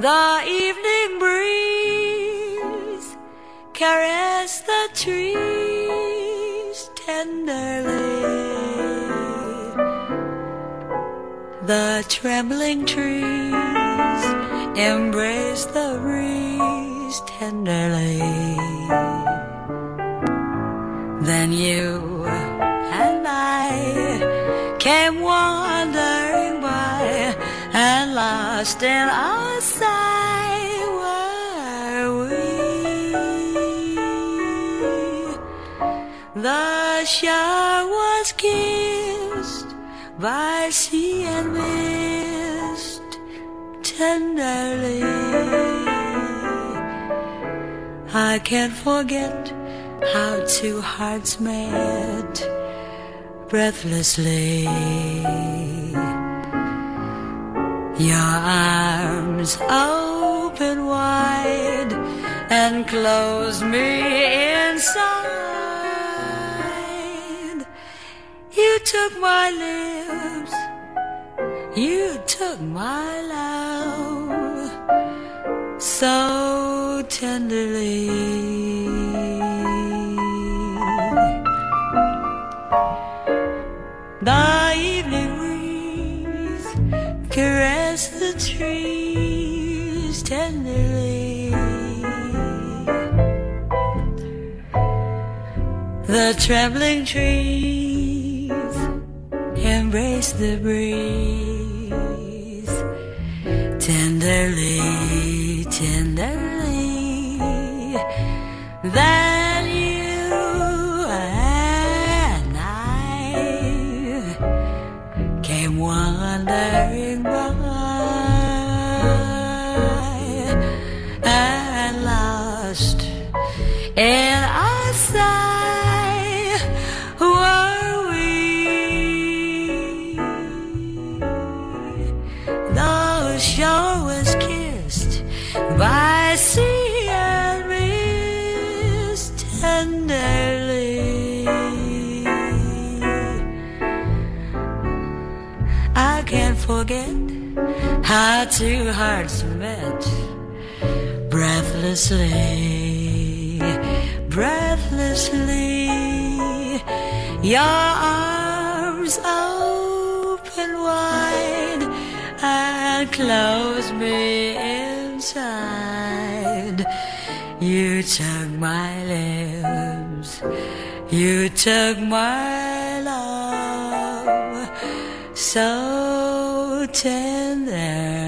The evening breeze caress the trees tenderly. The trembling trees embrace the breeze tenderly. Then you and I came wandering and lost in our sight were we. The shore was kissed by sea and mist tenderly. I can't forget how two hearts met breathlessly. Your arms open wide and close me inside. You took my lips, you took my love so tenderly. Caress the trees tenderly. The trembling trees embrace the breeze tenderly, tenderly. Then in our sight were we. The shore was kissed by sea and mist tenderly. I can't forget how two hearts met breathlessly, breathlessly. Your arms open wide and close me inside. You took my lips, you took my love so tender.